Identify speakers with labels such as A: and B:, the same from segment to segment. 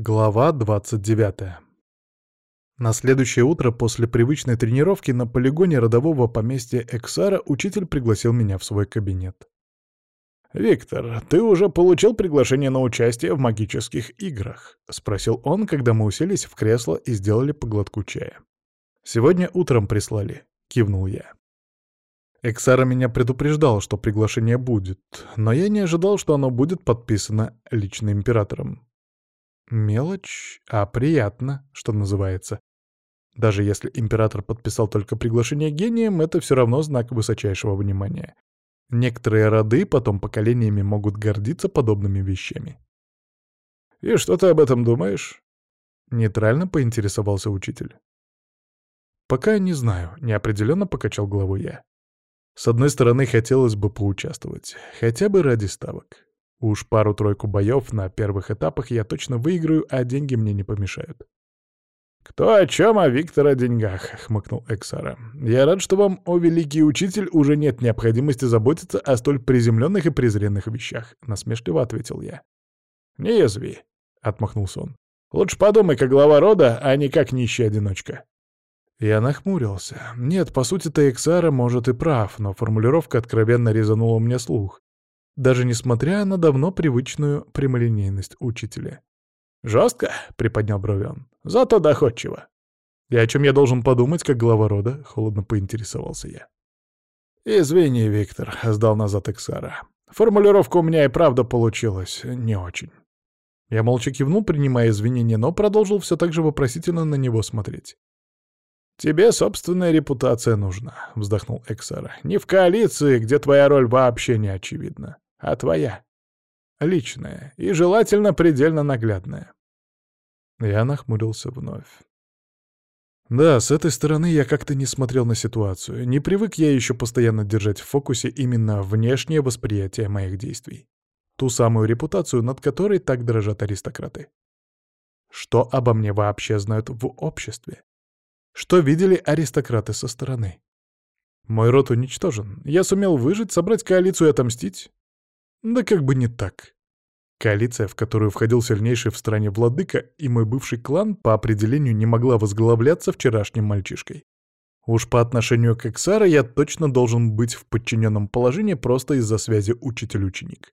A: Глава 29. На следующее утро после привычной тренировки на полигоне родового поместья Эксара учитель пригласил меня в свой кабинет. «Виктор, ты уже получил приглашение на участие в магических играх?» — спросил он, когда мы уселись в кресло и сделали по глотку чая. «Сегодня утром прислали», — кивнул я. Эксара меня предупреждал, что приглашение будет, но я не ожидал, что оно будет подписано лично императором. Мелочь, а приятно, что называется. Даже если император подписал только приглашение гением, это все равно знак высочайшего внимания. Некоторые роды потом поколениями могут гордиться подобными вещами. «И что ты об этом думаешь?» Нейтрально поинтересовался учитель. «Пока не знаю», — неопределенно покачал головой я. С одной стороны, хотелось бы поучаствовать, хотя бы ради ставок. Уж пару-тройку боев на первых этапах я точно выиграю, а деньги мне не помешают. «Кто о чем, а Виктор о деньгах», — хмыкнул Эксара. «Я рад, что вам, о великий учитель, уже нет необходимости заботиться о столь приземленных и презренных вещах», — насмешливо ответил я. «Не язви», — отмахнулся он. «Лучше подумай, как глава рода, а не как нищий одиночка». Я нахмурился. Нет, по сути-то Эксара может и прав, но формулировка откровенно резанула мне слух даже несмотря на давно привычную прямолинейность учителя. «Жестко?» — приподнял брови он. «Зато доходчиво». «И о чем я должен подумать, как глава рода?» — холодно поинтересовался я. «Извини, Виктор», — сдал назад Эксара. «Формулировка у меня и правда получилась не очень». Я молча кивнул, принимая извинения, но продолжил все так же вопросительно на него смотреть. «Тебе собственная репутация нужна», — вздохнул Эксара. «Не в коалиции, где твоя роль вообще не очевидна а твоя. Личная и желательно предельно наглядная. Я нахмурился вновь. Да, с этой стороны я как-то не смотрел на ситуацию. Не привык я еще постоянно держать в фокусе именно внешнее восприятие моих действий. Ту самую репутацию, над которой так дрожат аристократы. Что обо мне вообще знают в обществе? Что видели аристократы со стороны? Мой род уничтожен. Я сумел выжить, собрать коалицию и отомстить. Да как бы не так. Коалиция, в которую входил сильнейший в стране владыка, и мой бывший клан по определению не могла возглавляться вчерашним мальчишкой. Уж по отношению к Эксара я точно должен быть в подчиненном положении просто из-за связи учитель-ученик.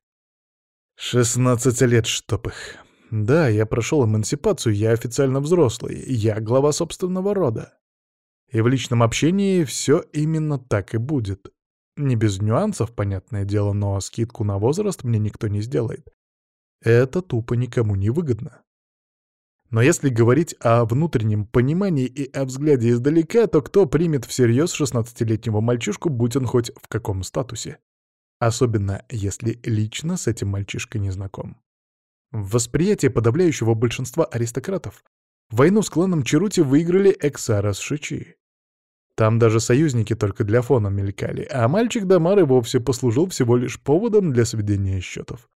A: 16 лет, чтоб их. Да, я прошел эмансипацию, я официально взрослый, я глава собственного рода. И в личном общении все именно так и будет. Не без нюансов, понятное дело, но скидку на возраст мне никто не сделает. Это тупо никому не выгодно. Но если говорить о внутреннем понимании и о взгляде издалека, то кто примет всерьез 16-летнего мальчишку, будь он хоть в каком статусе? Особенно, если лично с этим мальчишкой не знаком. В восприятии подавляющего большинства аристократов войну с кланом Черути выиграли Эксарас Шичи. Там даже союзники только для фона мелькали, а мальчик Дамар и вовсе послужил всего лишь поводом для сведения счетов.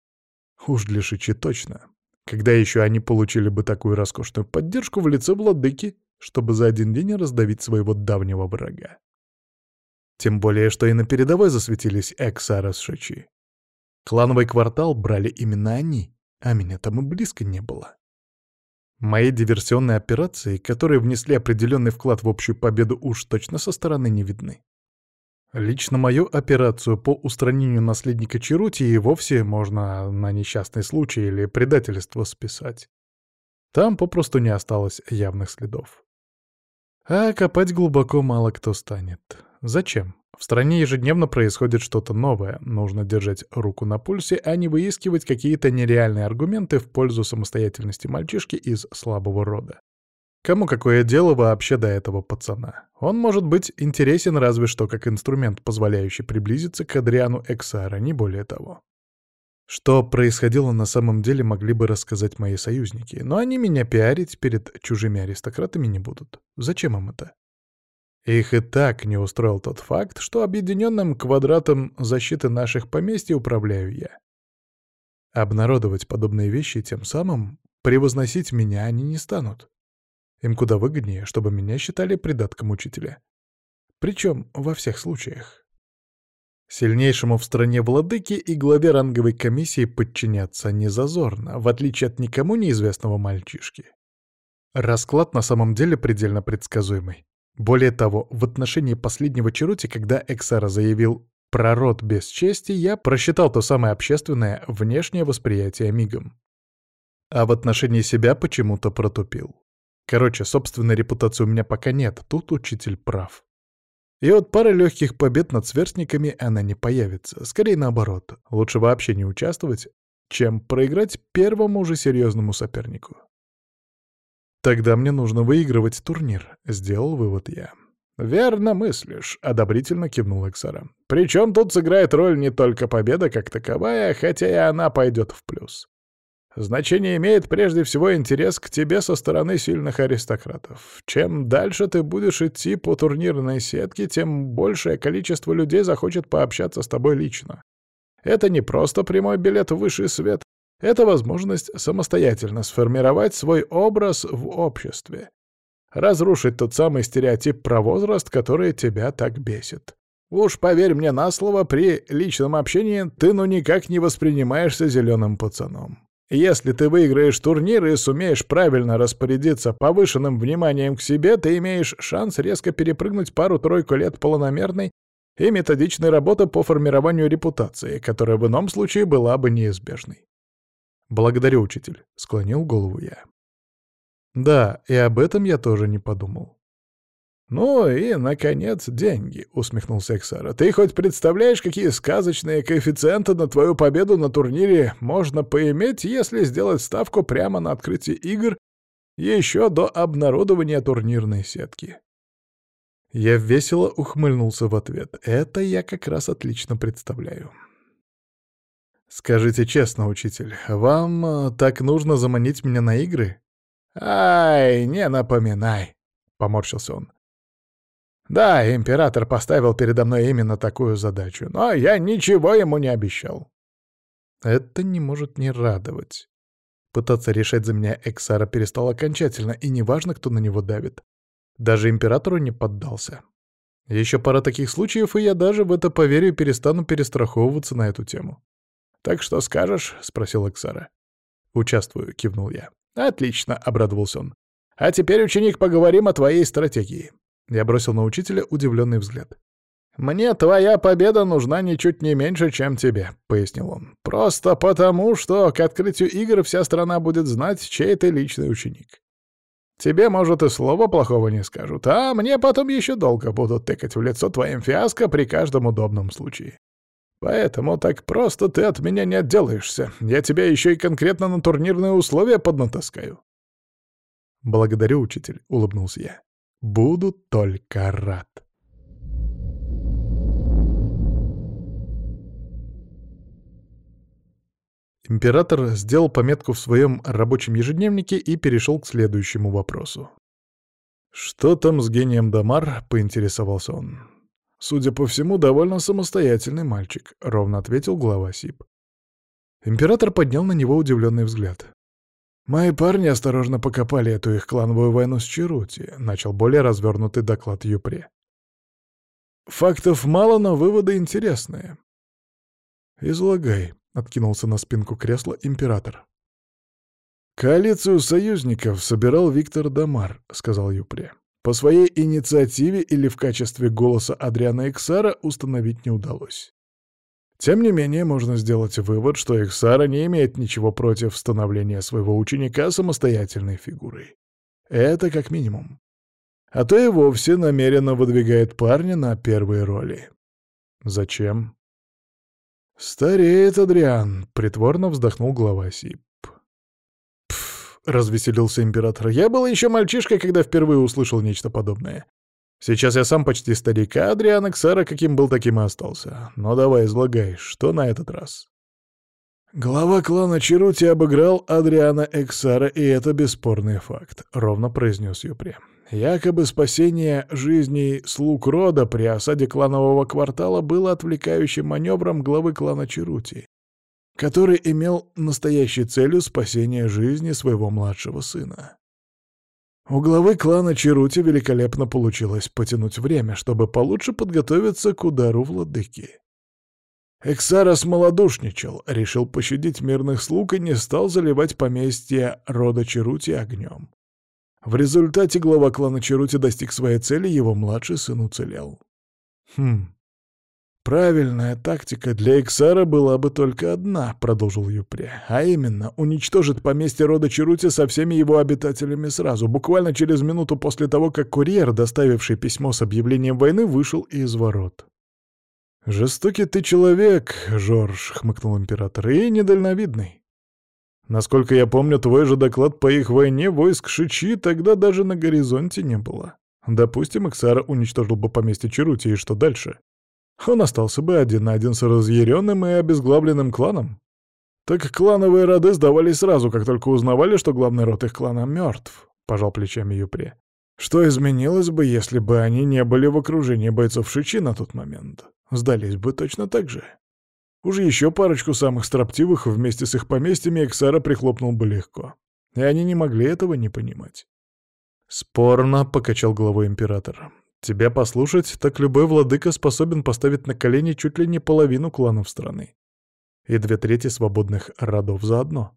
A: Уж для Шичи точно. Когда еще они получили бы такую роскошную поддержку в лице владыки, чтобы за один день раздавить своего давнего врага? Тем более, что и на передовой засветились Эксара с Шичи. Клановый квартал брали именно они, а меня там и близко не было. Мои диверсионные операции, которые внесли определенный вклад в общую победу, уж точно со стороны не видны. Лично мою операцию по устранению наследника Чарути и вовсе можно на несчастный случай или предательство списать. Там попросту не осталось явных следов. А копать глубоко мало кто станет. Зачем? В стране ежедневно происходит что-то новое, нужно держать руку на пульсе, а не выискивать какие-то нереальные аргументы в пользу самостоятельности мальчишки из слабого рода. Кому какое дело вообще до этого пацана? Он может быть интересен разве что как инструмент, позволяющий приблизиться к Адриану Эксара, не более того. Что происходило на самом деле, могли бы рассказать мои союзники, но они меня пиарить перед чужими аристократами не будут. Зачем им это? Их и так не устроил тот факт, что объединенным квадратом защиты наших поместьй управляю я. Обнародовать подобные вещи тем самым превозносить меня они не станут. Им куда выгоднее, чтобы меня считали придатком учителя. Причем во всех случаях. Сильнейшему в стране владыке и главе ранговой комиссии подчиняться не зазорно, в отличие от никому неизвестного мальчишки. Расклад на самом деле предельно предсказуемый. Более того, в отношении последнего Черути, когда Эксара заявил «про род без чести», я просчитал то самое общественное, внешнее восприятие мигом. А в отношении себя почему-то протупил. Короче, собственной репутации у меня пока нет, тут учитель прав. И от пары легких побед над сверстниками она не появится. Скорее наоборот. Лучше вообще не участвовать, чем проиграть первому же серьезному сопернику. Тогда мне нужно выигрывать турнир, сделал вывод я. «Верно мыслишь», — одобрительно кивнул Эксара. «Причем тут сыграет роль не только победа как таковая, хотя и она пойдет в плюс. Значение имеет прежде всего интерес к тебе со стороны сильных аристократов. Чем дальше ты будешь идти по турнирной сетке, тем большее количество людей захочет пообщаться с тобой лично. Это не просто прямой билет в высший свет, это возможность самостоятельно сформировать свой образ в обществе. Разрушить тот самый стереотип про возраст, который тебя так бесит. Уж поверь мне на слово, при личном общении ты ну никак не воспринимаешься зеленым пацаном. Если ты выиграешь турнир и сумеешь правильно распорядиться повышенным вниманием к себе, ты имеешь шанс резко перепрыгнуть пару-тройку лет полномерной и методичной работы по формированию репутации, которая в ином случае была бы неизбежной. «Благодарю, учитель», — склонил голову я. Да, и об этом я тоже не подумал. «Ну и, наконец, деньги», — усмехнулся Эксара. «Ты хоть представляешь, какие сказочные коэффициенты на твою победу на турнире можно поиметь, если сделать ставку прямо на открытие игр еще до обнародования турнирной сетки?» Я весело ухмыльнулся в ответ. «Это я как раз отлично представляю». «Скажите честно, учитель, вам э, так нужно заманить меня на игры?» «Ай, не напоминай», — поморщился он. Да, император поставил передо мной именно такую задачу, но я ничего ему не обещал. Это не может не радовать. Пытаться решать за меня Эксара перестал окончательно, и неважно, кто на него давит. Даже императору не поддался. Еще пара таких случаев, и я даже в это поверю перестану перестраховываться на эту тему. «Так что скажешь?» — спросил Эксара. «Участвую», — кивнул я. «Отлично», — обрадовался он. «А теперь, ученик, поговорим о твоей стратегии. Я бросил на учителя удивленный взгляд. «Мне твоя победа нужна ничуть не меньше, чем тебе», — пояснил он. «Просто потому, что к открытию игр вся страна будет знать, чей ты личный ученик. Тебе, может, и слова плохого не скажут, а мне потом еще долго будут тыкать в лицо твоим фиаско при каждом удобном случае. Поэтому так просто ты от меня не отделаешься. Я тебя еще и конкретно на турнирные условия поднатаскаю». «Благодарю, учитель», — улыбнулся я. Буду только рад. Император сделал пометку в своем рабочем ежедневнике и перешел к следующему вопросу. «Что там с гением Дамар?» — поинтересовался он. «Судя по всему, довольно самостоятельный мальчик», — ровно ответил глава СИП. Император поднял на него удивленный взгляд. «Мои парни осторожно покопали эту их клановую войну с Чарути», — начал более развернутый доклад Юпре. «Фактов мало, но выводы интересные». «Излагай», — откинулся на спинку кресла император. «Коалицию союзников собирал Виктор Дамар», — сказал Юпре. «По своей инициативе или в качестве голоса Адриана Эксара установить не удалось. Тем не менее, можно сделать вывод, что Эксара не имеет ничего против становления своего ученика самостоятельной фигурой. Это как минимум. А то и вовсе намеренно выдвигает парня на первые роли. Зачем? «Стареет Адриан», — притворно вздохнул глава СИП. Развеселился император, — «я был еще мальчишкой, когда впервые услышал нечто подобное. Сейчас я сам почти старик, а Адриан Эксара каким был, таким и остался. Но давай, излагай, что на этот раз?» «Глава клана Чарути обыграл Адриана Эксара, и это бесспорный факт», — ровно произнес Юпре. «Якобы спасение жизней слуг рода при осаде кланового квартала было отвлекающим маневром главы клана Чарути, который имел настоящей целью спасение жизни своего младшего сына. У главы клана Чарути великолепно получилось потянуть время, чтобы получше подготовиться к удару владыки. Эксара смолодушничал, решил пощадить мирных слуг и не стал заливать поместье рода Черути огнем. В результате глава клана Черути достиг своей цели, его младший сын уцелел. Хм. Правильная тактика для Эксара была бы только одна, продолжил Юпре, а именно уничтожить поместье рода Черути со всеми его обитателями сразу, буквально через минуту после того, как курьер, доставивший письмо с объявлением войны, вышел из ворот. «Жестокий ты человек, Жорж», — хмыкнул император, — «и недальновидный. Насколько я помню, твой же доклад по их войне войск Шичи тогда даже на горизонте не было. Допустим, Иксара уничтожил бы поместье Черути, и что дальше? Он остался бы один на один с разъяренным и обезглавленным кланом. Так клановые роды сдавались сразу, как только узнавали, что главный род их клана мертв, — пожал плечами Юпре. Что изменилось бы, если бы они не были в окружении бойцов Шичи на тот момент? Сдались бы точно так же. Уже еще парочку самых строптивых вместе с их поместьями Эксара прихлопнул бы легко. И они не могли этого не понимать. «Спорно», — покачал головой император. «Тебя послушать, так любой владыка способен поставить на колени чуть ли не половину кланов страны. И две трети свободных родов заодно.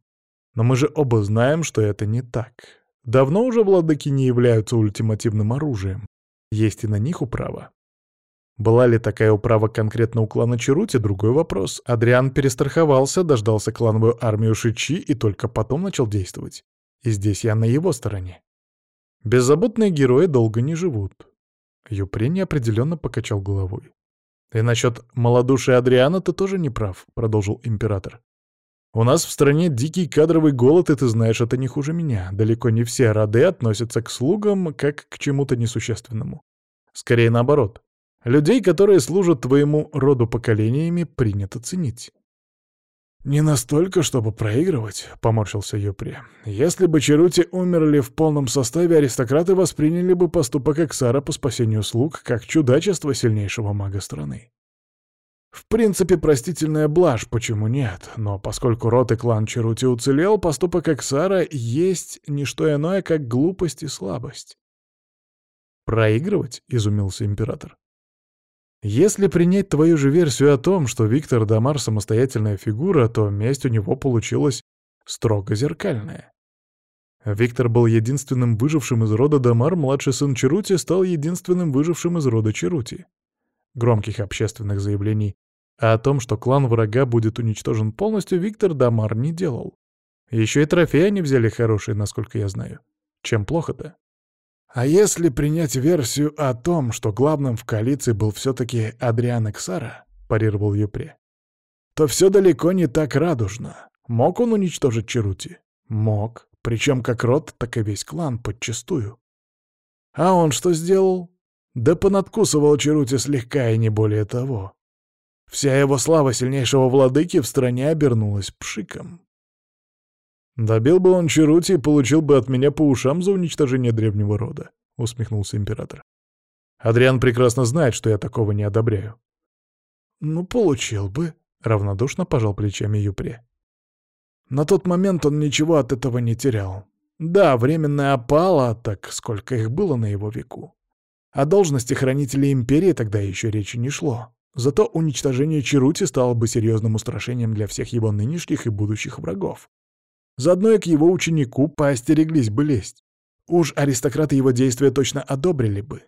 A: Но мы же оба знаем, что это не так. Давно уже владыки не являются ультимативным оружием. Есть и на них управа. Была ли такая управа конкретно у клана Чарути, другой вопрос. Адриан перестраховался, дождался клановую армию Шичи и только потом начал действовать. И здесь я на его стороне. Беззаботные герои долго не живут. Юпри неопределенно покачал головой. «И насчет малодушия Адриана ты тоже не прав», — продолжил император. «У нас в стране дикий кадровый голод, и ты знаешь, это не хуже меня. Далеко не все роды относятся к слугам как к чему-то несущественному. Скорее наоборот. Людей, которые служат твоему роду поколениями, принято ценить. «Не настолько, чтобы проигрывать», — поморщился Юпри. «Если бы Черути умерли в полном составе, аристократы восприняли бы поступок Эксара по спасению слуг как чудачество сильнейшего мага страны. В принципе, простительная блажь, почему нет? Но поскольку род и клан Черути уцелел, поступок Эксара есть не что иное, как глупость и слабость». «Проигрывать?» — изумился император. Если принять твою же версию о том, что Виктор Дамар — самостоятельная фигура, то месть у него получилась строго зеркальная. Виктор был единственным выжившим из рода Дамар, младший сын Черути стал единственным выжившим из рода Черути. Громких общественных заявлений о том, что клан врага будет уничтожен полностью, Виктор Дамар не делал. Еще и трофеи они взяли хорошие, насколько я знаю. Чем плохо-то? А если принять версию о том, что главным в коалиции был все-таки Адриан Эксара, парировал Юпре, то все далеко не так радужно. Мог он уничтожить Черути? Мог. Причем как род, так и весь клан подчистую. А он что сделал? Да понадкусывал Черути слегка и не более того. Вся его слава сильнейшего владыки в стране обернулась пшиком. «Добил бы он Чарути и получил бы от меня по ушам за уничтожение древнего рода», — усмехнулся император. «Адриан прекрасно знает, что я такого не одобряю». «Ну, получил бы», — равнодушно пожал плечами Юпре. На тот момент он ничего от этого не терял. Да, временная опала, так сколько их было на его веку. О должности хранителя империи тогда еще речи не шло. Зато уничтожение Чарути стало бы серьезным устрашением для всех его нынешних и будущих врагов. Заодно и к его ученику поостереглись бы лезть. Уж аристократы его действия точно одобрили бы.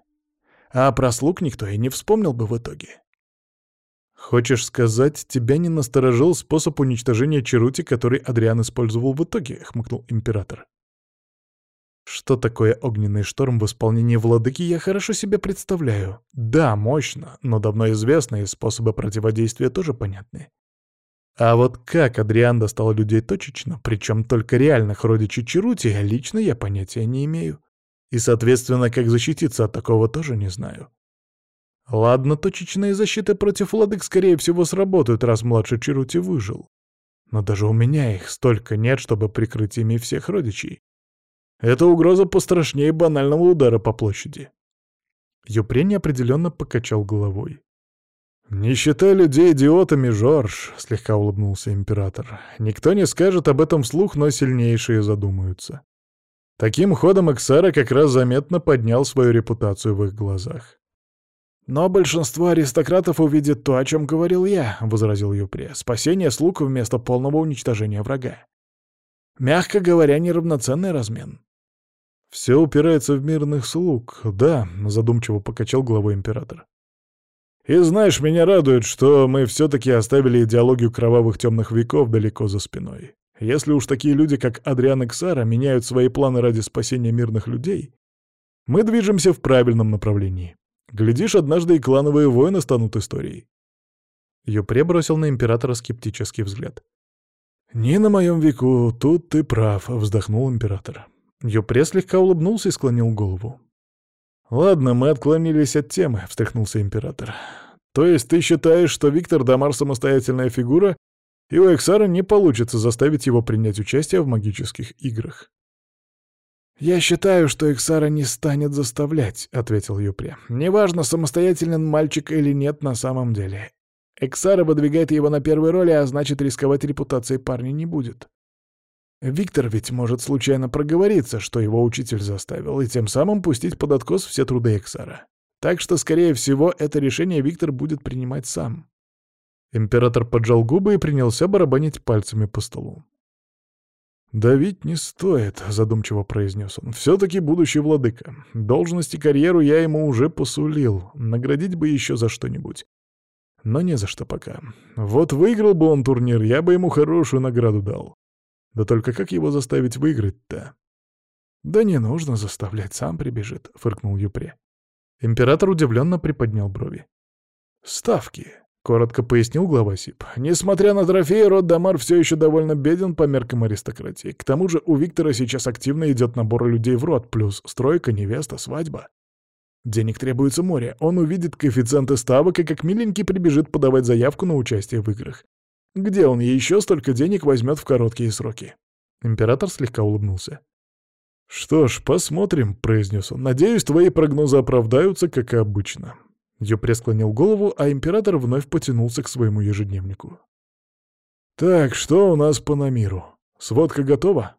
A: А про слуг никто и не вспомнил бы в итоге. «Хочешь сказать, тебя не насторожил способ уничтожения Черути, который Адриан использовал в итоге?» — хмыкнул император. Что такое огненный шторм в исполнении владыки, я хорошо себе представляю. Да, мощно, но давно известно, и способы противодействия тоже понятны. А вот как Адриан достал людей точечно, причем только реальных родичей Чарути, лично я понятия не имею. И, соответственно, как защититься от такого тоже не знаю. Ладно, точечные защиты против владык, скорее всего, сработают, раз младший Чарути выжил. Но даже у меня их столько нет, чтобы прикрыть ими всех родичей. Это угроза пострашнее банального удара по площади. Юпрень неопределенно покачал головой. «Не считай людей идиотами, Жорж», — слегка улыбнулся император. «Никто не скажет об этом вслух, но сильнейшие задумаются». Таким ходом Эксара как раз заметно поднял свою репутацию в их глазах. «Но большинство аристократов увидит то, о чем говорил я», — возразил Юпре. «Спасение слуг вместо полного уничтожения врага. Мягко говоря, неравноценный размен». «Все упирается в мирных слуг, да», — задумчиво покачал головой император. «И знаешь, меня радует, что мы все-таки оставили идеологию кровавых темных веков далеко за спиной. Если уж такие люди, как Адриан и Ксара, меняют свои планы ради спасения мирных людей, мы движемся в правильном направлении». Глядишь, однажды и клановые войны станут историей. Юпре бросил на императора скептический взгляд. «Не на моем веку, тут ты прав», — вздохнул император. Юпре слегка улыбнулся и склонил голову. «Ладно, мы отклонились от темы», — встряхнулся император. «То есть ты считаешь, что Виктор Дамар самостоятельная фигура, и у Эксара не получится заставить его принять участие в магических играх?» «Я считаю, что Иксара не станет заставлять», — ответил Юпре. «Неважно, самостоятелен мальчик или нет на самом деле. Эксара выдвигает его на первой роли, а значит, рисковать репутацией парня не будет. Виктор ведь может случайно проговориться, что его учитель заставил, и тем самым пустить под откос все труды Эксара. Так что, скорее всего, это решение Виктор будет принимать сам». Император поджал губы и принялся барабанить пальцами по столу. «Давить не стоит», — задумчиво произнес он. «Все-таки будущий владыка. Должность и карьеру я ему уже посулил. Наградить бы еще за что-нибудь. Но не за что пока. Вот выиграл бы он турнир, я бы ему хорошую награду дал. Да только как его заставить выиграть-то?» «Да не нужно заставлять, сам прибежит», — фыркнул Юпре. Император удивленно приподнял брови. «Ставки», — коротко пояснил глава СИП. «Несмотря на трофеи, род Дамар все еще довольно беден по меркам аристократии. К тому же у Виктора сейчас активно идет набор людей в род, плюс стройка, невеста, свадьба. Денег требуется море. Он увидит коэффициенты ставок и как миленький прибежит подавать заявку на участие в играх. Где он еще столько денег возьмет в короткие сроки?» Император слегка улыбнулся. «Что ж, посмотрим», — произнес он. «Надеюсь, твои прогнозы оправдаются, как и обычно». Юпре склонил голову, а император вновь потянулся к своему ежедневнику. «Так, что у нас по Намиру? Сводка готова?»